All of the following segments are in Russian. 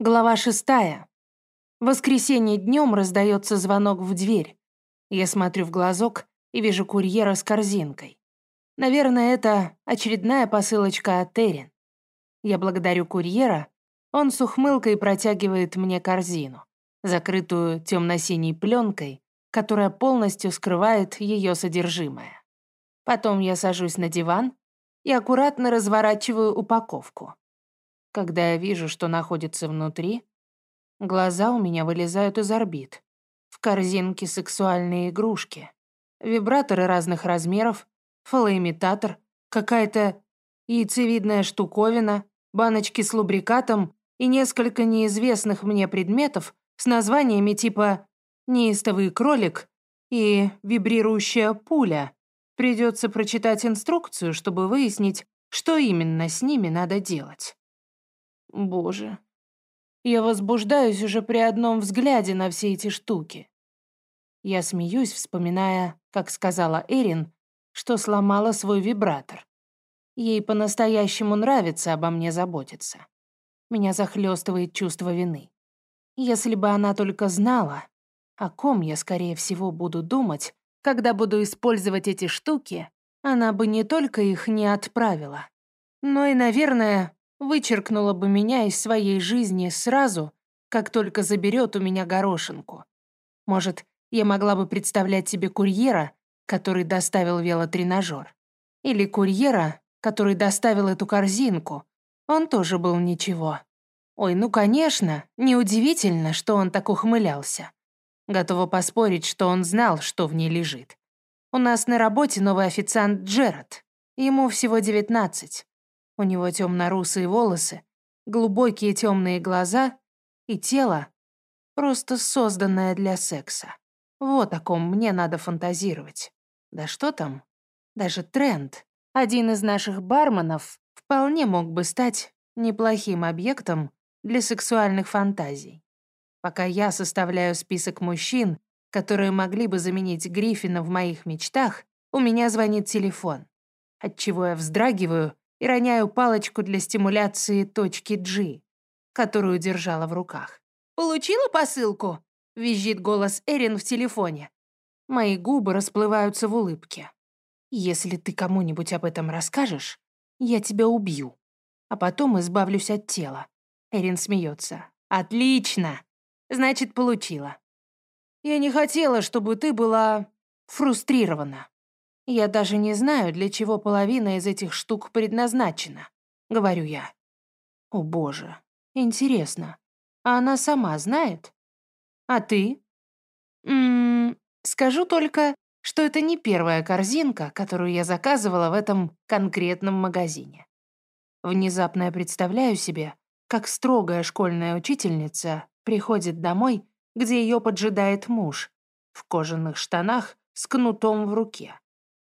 Глава шестая. Воскресенье днем раздается звонок в дверь. Я смотрю в глазок и вижу курьера с корзинкой. Наверное, это очередная посылочка от Эрин. Я благодарю курьера, он с ухмылкой протягивает мне корзину, закрытую темно-синей пленкой, которая полностью скрывает ее содержимое. Потом я сажусь на диван и аккуратно разворачиваю упаковку. Когда я вижу, что находится внутри, глаза у меня вылезают из орбит. В корзинке сексуальные игрушки, вибраторы разных размеров, фалоимитатор, какая-то яйцевидная штуковина, баночки с лубрикатом и несколько неизвестных мне предметов с названиями типа «неистовый кролик» и «вибрирующая пуля». Придется прочитать инструкцию, чтобы выяснить, что именно с ними надо делать. Боже. Я возбуждаюсь уже при одном взгляде на все эти штуки. Я смеюсь, вспоминая, как сказала Эрин, что сломала свой вибратор. Ей по-настоящему нравится обо мне заботиться. Меня захлестывает чувство вины. Если бы она только знала, о ком я, скорее всего, буду думать, когда буду использовать эти штуки, она бы не только их не отправила, но и, наверное, вычеркнула бы меня из своей жизни сразу, как только заберет у меня горошинку. Может, я могла бы представлять себе курьера, который доставил велотренажер. Или курьера, который доставил эту корзинку. Он тоже был ничего. Ой, ну конечно, неудивительно, что он так ухмылялся. Готова поспорить, что он знал, что в ней лежит. У нас на работе новый официант Джеред. Ему всего девятнадцать. У него темно-русые волосы, глубокие темные глаза и тело, просто созданное для секса. Вот о ком мне надо фантазировать. Да что там? Даже тренд. Один из наших барменов вполне мог бы стать неплохим объектом для сексуальных фантазий. Пока я составляю список мужчин, которые могли бы заменить Гриффина в моих мечтах, у меня звонит телефон, отчего я вздрагиваю и роняю палочку для стимуляции точки G, которую держала в руках. «Получила посылку?» — визжит голос Эрин в телефоне. Мои губы расплываются в улыбке. «Если ты кому-нибудь об этом расскажешь, я тебя убью, а потом избавлюсь от тела». Эрин смеется. «Отлично! Значит, получила. Я не хотела, чтобы ты была фрустрирована. Я даже не знаю, для чего половина из этих штук предназначена, говорю я. О боже, интересно, а она сама знает? А ты? Ммм, скажу только, что это не первая корзинка, которую я заказывала в этом конкретном магазине. Внезапно я представляю себе, как строгая школьная учительница приходит домой, где ее поджидает муж, в кожаных штанах с кнутом в руке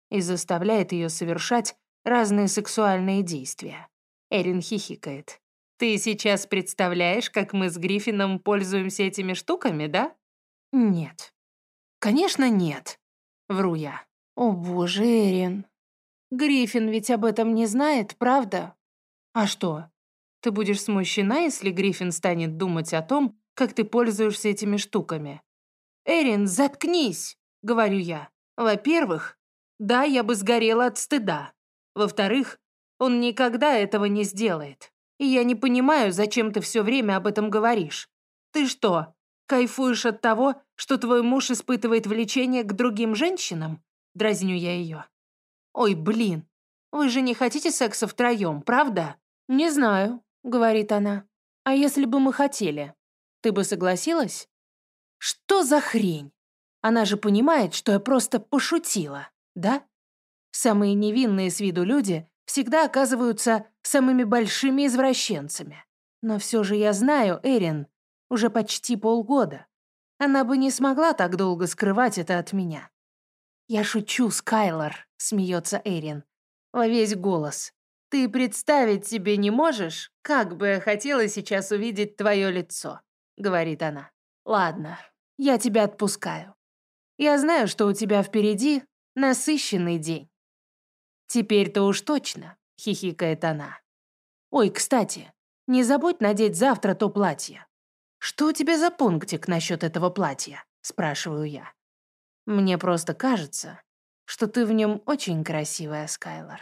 и заставляет ее совершать разные сексуальные действия. Эрин хихикает. «Ты сейчас представляешь, как мы с Гриффином пользуемся этими штуками, да?» «Нет». «Конечно, нет», — вру я. «О боже, Эрин. Гриффин ведь об этом не знает, правда? А что, ты будешь смущена, если Гриффин станет думать о том, как ты пользуешься этими штуками?» «Эрин, заткнись!» — говорю я. «Во-первых, да, я бы сгорела от стыда. Во-вторых, он никогда этого не сделает. И я не понимаю, зачем ты все время об этом говоришь. Ты что, кайфуешь от того, что твой муж испытывает влечение к другим женщинам? Дразню я ее. Ой, блин, вы же не хотите секса втроем, правда? Не знаю, говорит она. А если бы мы хотели, ты бы согласилась? Что за хрень? Она же понимает, что я просто пошутила да? Самые невинные с виду люди всегда оказываются самыми большими извращенцами. Но все же я знаю Эрин уже почти полгода. Она бы не смогла так долго скрывать это от меня. «Я шучу, Скайлор», — смеется Эрин. Во весь голос. «Ты представить себе не можешь, как бы я хотела сейчас увидеть твое лицо», — говорит она. «Ладно, я тебя отпускаю. Я знаю, что у тебя впереди Насыщенный день. Теперь-то уж точно, хихикает она. Ой, кстати, Не забудь надеть завтра то платье. Что у тебя за пунктик насчет этого платья? Спрашиваю я. Мне просто кажется, что ты в нем очень красивая, Скайлор.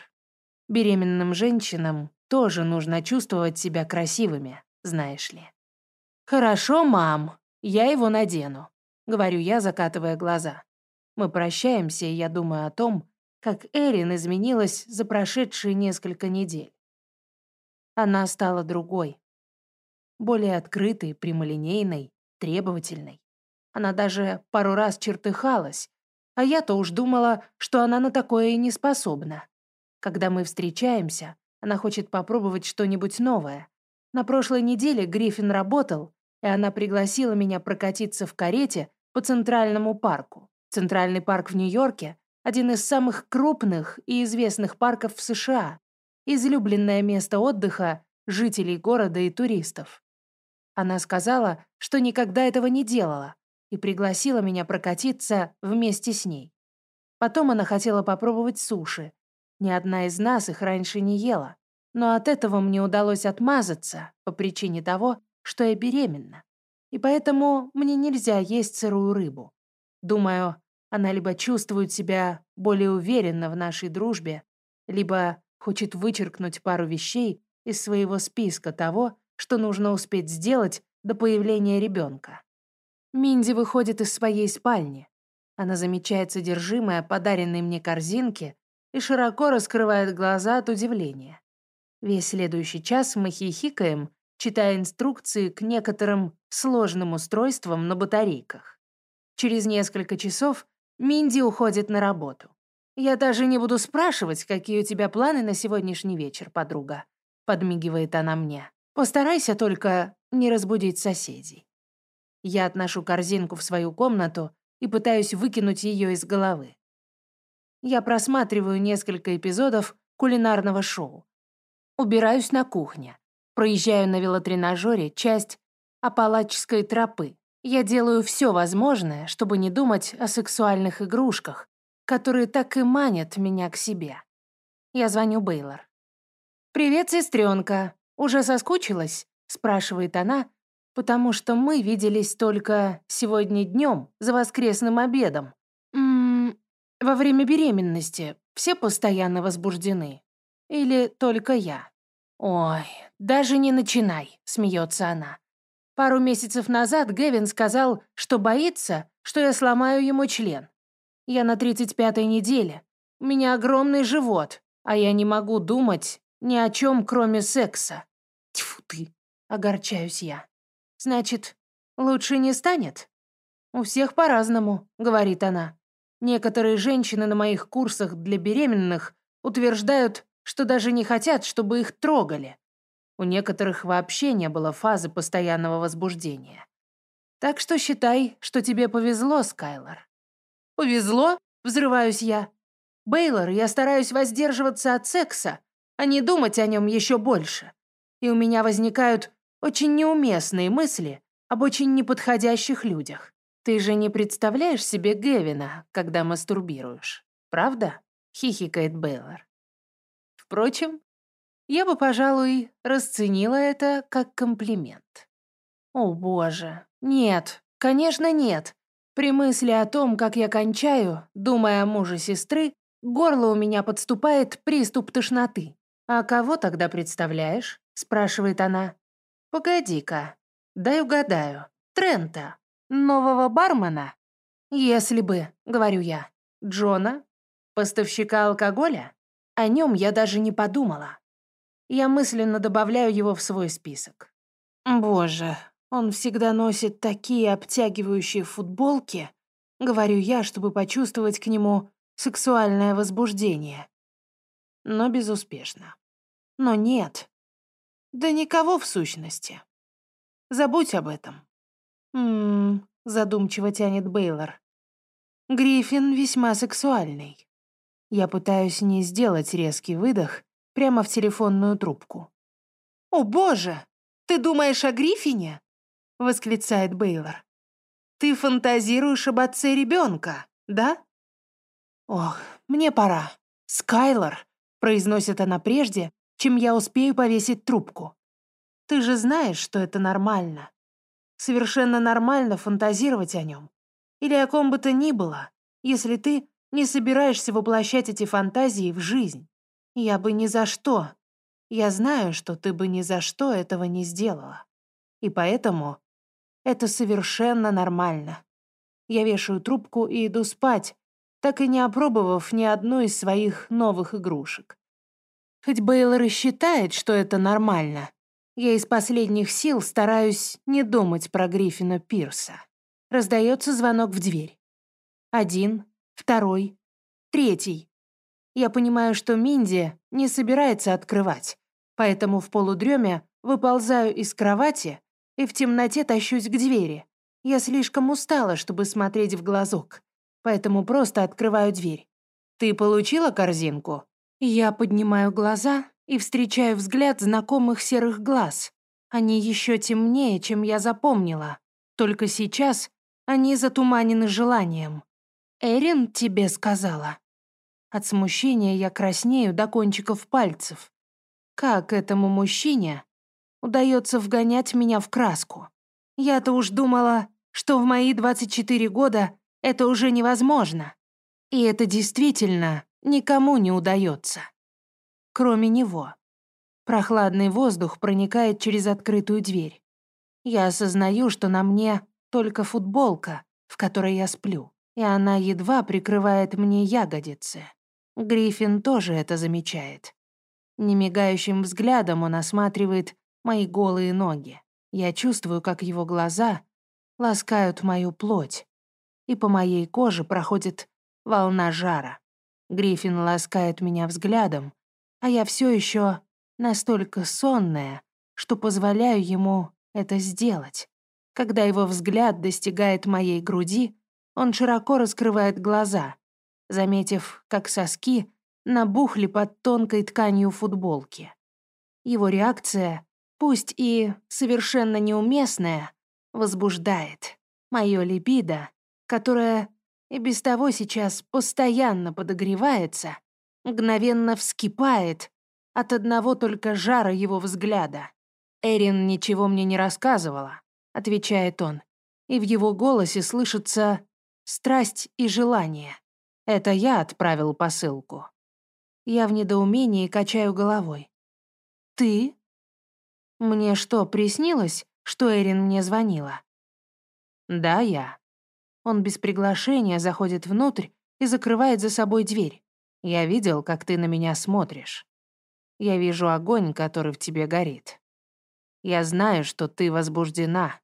Беременным женщинам тоже нужно чувствовать себя красивыми, знаешь ли. Хорошо, мам, я его надену, говорю я, закатывая глаза. Мы прощаемся, и я думаю о том, как Эрин изменилась за прошедшие несколько недель. Она стала другой. Более открытой, прямолинейной, требовательной. Она даже пару раз чертыхалась, а я-то уж думала, что она на такое и не способна. Когда мы встречаемся, она хочет попробовать что-нибудь новое. На прошлой неделе Гриффин работал, и она пригласила меня прокатиться в карете по Центральному парку. Центральный парк в Нью-Йорке – один из самых крупных и известных парков в США, излюбленное место отдыха жителей города и туристов. Она сказала, что никогда этого не делала, и пригласила меня прокатиться вместе с ней. Потом она хотела попробовать суши. Ни одна из нас их раньше не ела, но от этого мне удалось отмазаться по причине того, что я беременна. И поэтому мне нельзя есть сырую рыбу. Думаю, она либо чувствует себя более уверенно в нашей дружбе, либо хочет вычеркнуть пару вещей из своего списка того, что нужно успеть сделать до появления ребенка. Минди выходит из своей спальни. Она замечает содержимое подаренной мне корзинки и широко раскрывает глаза от удивления. Весь следующий час мы хихикаем, читая инструкции к некоторым сложным устройствам на батарейках. Через несколько часов Минди уходит на работу. «Я даже не буду спрашивать, какие у тебя планы на сегодняшний вечер, подруга», — подмигивает она мне. «Постарайся только не разбудить соседей». Я отношу корзинку в свою комнату и пытаюсь выкинуть ее из головы. Я просматриваю несколько эпизодов кулинарного шоу. Убираюсь на кухне. Проезжаю на велотренажере часть Апалачской тропы. Я делаю все возможное, чтобы не думать о сексуальных игрушках, которые так и манят меня к себе. Я звоню Бейлор. «Привет, сестренка. Уже соскучилась?» — спрашивает она, потому что мы виделись только сегодня днем за воскресным обедом. М -м, во время беременности все постоянно возбуждены. Или только я? Ой, даже не начинай, смеется она. Пару месяцев назад Гевин сказал, что боится, что я сломаю ему член. Я на 35-й неделе. У меня огромный живот, а я не могу думать ни о чем, кроме секса. Тьфу ты, огорчаюсь я. Значит, лучше не станет? У всех по-разному, говорит она. Некоторые женщины на моих курсах для беременных утверждают, что даже не хотят, чтобы их трогали. У некоторых вообще не было фазы постоянного возбуждения. Так что считай, что тебе повезло, Скайлор. «Повезло?» — взрываюсь я. «Бейлор, я стараюсь воздерживаться от секса, а не думать о нем еще больше. И у меня возникают очень неуместные мысли об очень неподходящих людях. Ты же не представляешь себе Гевина, когда мастурбируешь, правда?» — хихикает Бейлор. Впрочем, я бы, пожалуй, расценила это как комплимент. О боже, нет, конечно нет. При мысли о том, как я кончаю, думая о муже сестры, горло у меня подступает приступ тошноты. «А кого тогда представляешь?» – спрашивает она. «Погоди-ка, дай угадаю. Трента, нового бармена?» «Если бы», — говорю я, — «Джона? Поставщика алкоголя? О нем я даже не подумала». Я мысленно добавляю его в свой список. Боже, он всегда носит такие обтягивающие футболки, говорю я, чтобы почувствовать к нему сексуальное возбуждение. Но безуспешно. Но нет. Да никого в сущности. Забудь об этом. Ммм, задумчиво тянет Бейлор. Гриффин весьма сексуальный. Я пытаюсь не сделать резкий выдох прямо в телефонную трубку. «О, боже! Ты думаешь о Гриффине?» — восклицает Бейлор. «Ты фантазируешь об отце ребенка, да?» «Ох, мне пора. Скайлор», — произносит она прежде, чем я успею повесить трубку. Ты же знаешь, что это нормально. Совершенно нормально фантазировать о нем. Или о ком бы то ни было, если ты не собираешься воплощать эти фантазии в жизнь. Я бы ни за что. Я знаю, что ты бы ни за что этого не сделала. И поэтому это совершенно нормально. Я вешаю трубку и иду спать, так и не опробовав ни одну из своих новых игрушек. Хоть Бейлор и считает, что это нормально, я из последних сил стараюсь не думать про Гриффина Пирса. Раздается звонок в дверь. Один, второй, третий. Я понимаю, что Минди не собирается открывать, поэтому в полудреме выползаю из кровати и в темноте тащусь к двери. Я слишком устала, чтобы смотреть в глазок, поэтому просто открываю дверь. «Ты получила корзинку?» Я поднимаю глаза и встречаю взгляд знакомых серых глаз. Они еще темнее, чем я запомнила. Только сейчас они затуманены желанием. «Эрин тебе сказала?» От смущения я краснею до кончиков пальцев. Как этому мужчине удается вгонять меня в краску? Я-то уж думала, что в мои 24 года это уже невозможно. И это действительно никому не удается. Кроме него. Прохладный воздух проникает через открытую дверь. Я осознаю, что на мне только футболка, в которой я сплю, и она едва прикрывает мне ягодицы. Гриффин тоже это замечает. Немигающим взглядом он осматривает мои голые ноги. Я чувствую, как его глаза ласкают мою плоть, и по моей коже проходит волна жара. Гриффин ласкает меня взглядом, а я все еще настолько сонная, что позволяю ему это сделать. Когда его взгляд достигает моей груди, он широко раскрывает глаза, заметив, как соски набухли под тонкой тканью футболки. Его реакция, пусть и совершенно неуместная, возбуждает. Мое либидо, которое и без того сейчас постоянно подогревается, мгновенно вскипает от одного только жара его взгляда. «Эрин ничего мне не рассказывала», — отвечает он, и в его голосе слышится страсть и желание. Это я отправил посылку. Я в недоумении качаю головой. «Ты?» Мне что, приснилось, что Эрин мне звонила? Да, я. Он без приглашения заходит внутрь и закрывает за собой дверь. Я видел, как ты на меня смотришь. Я вижу огонь, который в тебе горит. Я знаю, что ты возбуждена.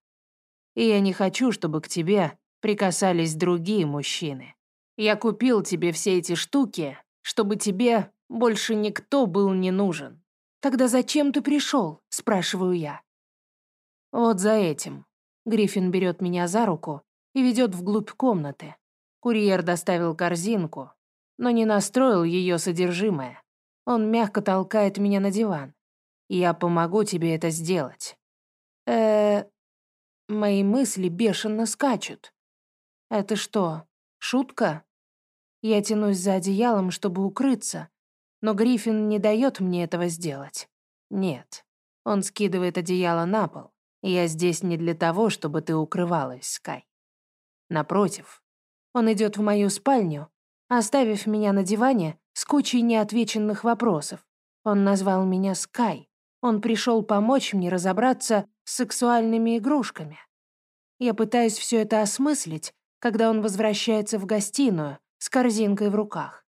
И я не хочу, чтобы к тебе прикасались другие мужчины. Я купил тебе все эти штуки, чтобы тебе больше никто был не нужен. Тогда зачем ты пришел? спрашиваю я. Вот за этим. Гриффин берет меня за руку и ведет вглубь комнаты. Курьер доставил корзинку, но не настроил ее содержимое. Он мягко толкает меня на диван. Я помогу тебе это сделать. Э, мои мысли бешено скачут. Это что, шутка? Я тянусь за одеялом, чтобы укрыться, но Гриффин не дает мне этого сделать. Нет. Он скидывает одеяло на пол. Я здесь не для того, чтобы ты укрывалась, Скай. Напротив, он идет в мою спальню, оставив меня на диване с кучей неотвеченных вопросов. Он назвал меня Скай. Он пришел помочь мне разобраться с сексуальными игрушками. Я пытаюсь все это осмыслить, когда он возвращается в гостиную с корзинкой в руках.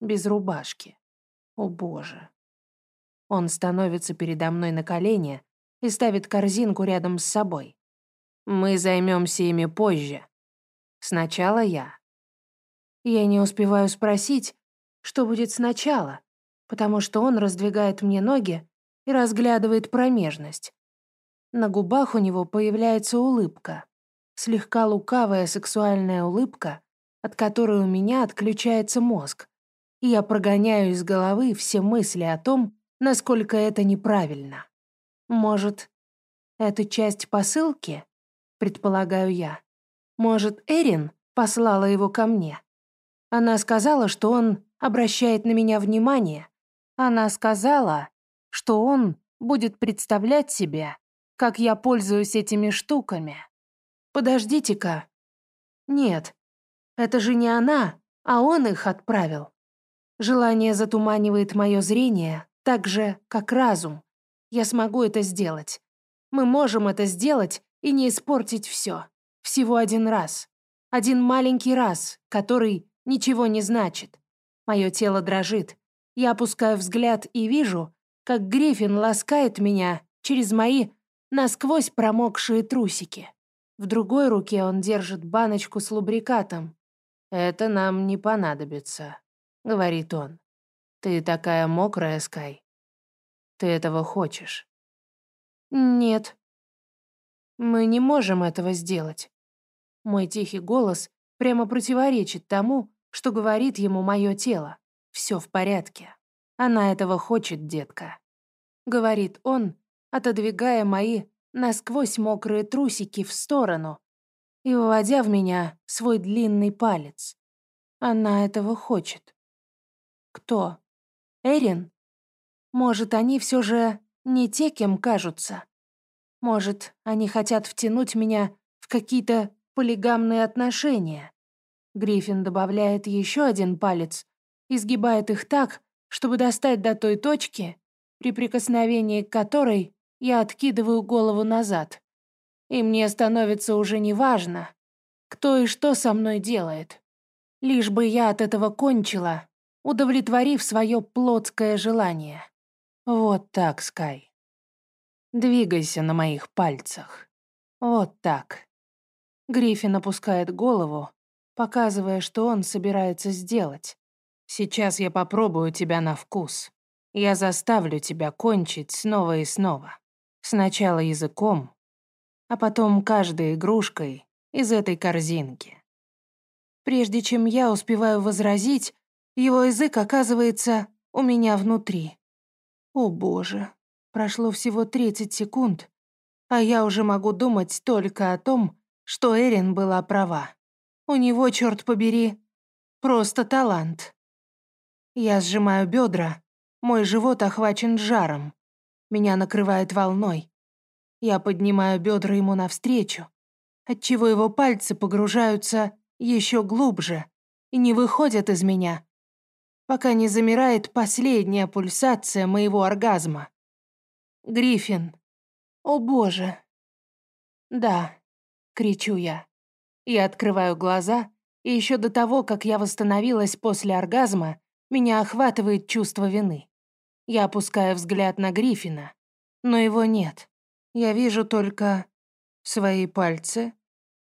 Без рубашки. О боже. Он становится передо мной на колени и ставит корзинку рядом с собой. Мы займемся ими позже. Сначала я. Я не успеваю спросить, что будет сначала, потому что он раздвигает мне ноги и разглядывает промежность. На губах у него появляется улыбка, слегка лукавая сексуальная улыбка, от которой у меня отключается мозг и я прогоняю из головы все мысли о том, насколько это неправильно. Может, это часть посылки? Предполагаю я. Может, Эрин послала его ко мне? Она сказала, что он обращает на меня внимание. Она сказала, что он будет представлять себе, как я пользуюсь этими штуками. Подождите-ка. Нет, это же не она, а он их отправил. Желание затуманивает мое зрение так же, как разум. Я смогу это сделать. Мы можем это сделать и не испортить все. Всего один раз. Один маленький раз, который ничего не значит. Мое тело дрожит. Я опускаю взгляд и вижу, как Гриффин ласкает меня через мои насквозь промокшие трусики. В другой руке он держит баночку с лубрикатом. «Это нам не понадобится», — говорит он. «Ты такая мокрая, Скай. Ты этого хочешь?» «Нет. Мы не можем этого сделать». Мой тихий голос прямо противоречит тому, что говорит ему мое тело. Все в порядке. Она этого хочет, детка. Говорит он, отодвигая мои насквозь мокрые трусики в сторону и выводя в меня свой длинный палец. Она этого хочет. Кто? Эрин? Может, они все же не те, кем кажутся? Может, они хотят втянуть меня в какие-то полигамные отношения? Гриффин добавляет еще один палец и сгибает их так, чтобы достать до той точки, при прикосновении к которой я откидываю голову назад. И мне становится уже неважно, кто и что со мной делает. Лишь бы я от этого кончила, удовлетворив свое плотское желание. Вот так, Скай. Двигайся на моих пальцах. Вот так. Гриффин опускает голову, показывая, что он собирается сделать. «Сейчас я попробую тебя на вкус. Я заставлю тебя кончить снова и снова. Сначала языком, а потом каждой игрушкой из этой корзинки». Прежде чем я успеваю возразить, его язык оказывается у меня внутри. О боже, прошло всего 30 секунд, а я уже могу думать только о том, что Эрин была права. У него, черт побери, просто талант. Я сжимаю бедра, мой живот охвачен жаром. Меня накрывает волной. Я поднимаю бедра ему навстречу, отчего его пальцы погружаются еще глубже и не выходят из меня, пока не замирает последняя пульсация моего оргазма. Гриффин. О боже. Да, кричу я. Я открываю глаза, и еще до того, как я восстановилась после оргазма, меня охватывает чувство вины. Я опускаю взгляд на Гриффина, но его нет. Я вижу только свои пальцы,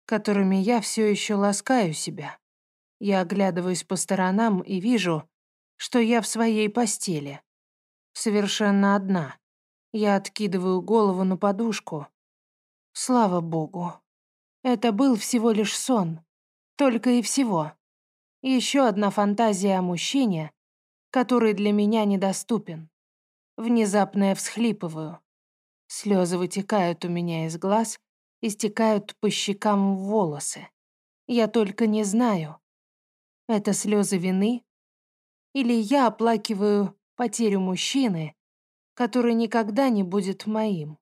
которыми я все еще ласкаю себя. Я оглядываюсь по сторонам и вижу, что я в своей постели. Совершенно одна. Я откидываю голову на подушку. Слава богу. Это был всего лишь сон. Только и всего. Еще одна фантазия о мужчине, который для меня недоступен. Внезапно я всхлипываю. Слезы вытекают у меня из глаз и стекают по щекам в волосы. Я только не знаю, это слезы вины или я оплакиваю потерю мужчины, который никогда не будет моим.